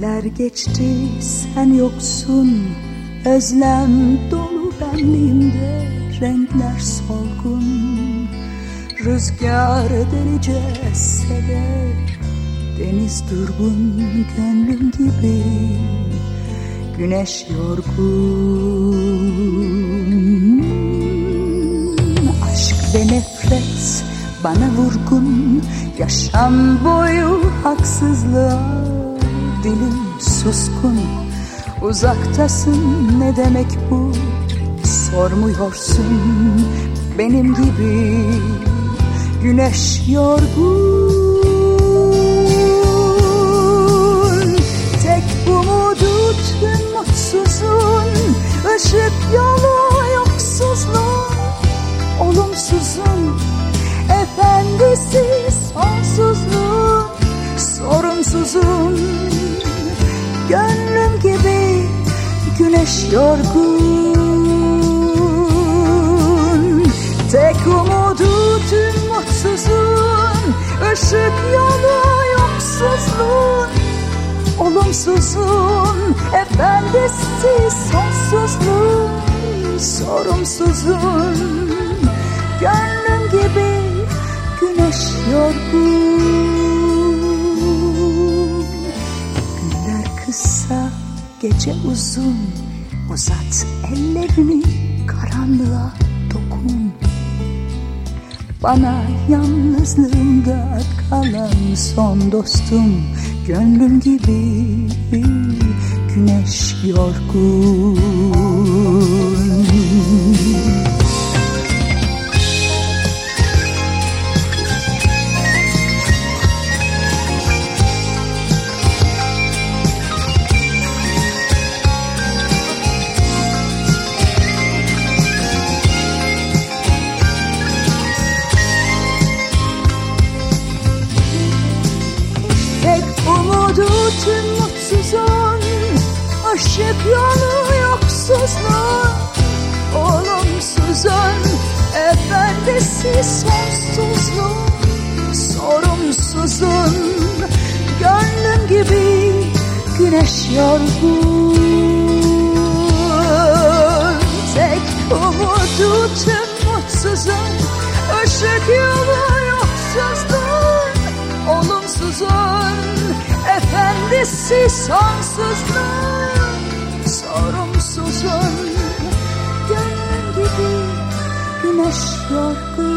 Günler geçti sen yoksun. Özlem dolu benliğimde Renkler solgun. Rüzgar delice sever Deniz durgun gönlüm gibi. Güneş yorgun. Aşk ve nefret bana vurgun. Yaşam boyu haksızlığa Dilim suskun Uzaktasın ne demek bu? Sormuyorsun benim gibi. Güneş yorgun. Tek umudu tüm mutsuzun. Işık yolu yoksuzluğun. Olumsuzun. Efendisi sonsuzluğun. Sorumsuzun Gönlüm gibi güneş yorgun. Tek umudu tüm mutsuzun Işık yolu yoksuzluğun Olumsuzun efendisi sonsuzluğun Sorumsuzun. Gönlüm gibi kısa gece uzun Uzat ellerini karanlığa dokun. Bana yalnızlığımda kalan son dostum Gönlüm gibi güneş yorgun umudu tüm mutsuzun Işık yolu yoksuzluğun Olumsuzun Efendisi sonsuzluğun Sorumsuzun Gönlüm gibi güneş yorgun Efendisi sonsuzluğun Sorumsuzun Gönlüm gibi güneş yorgun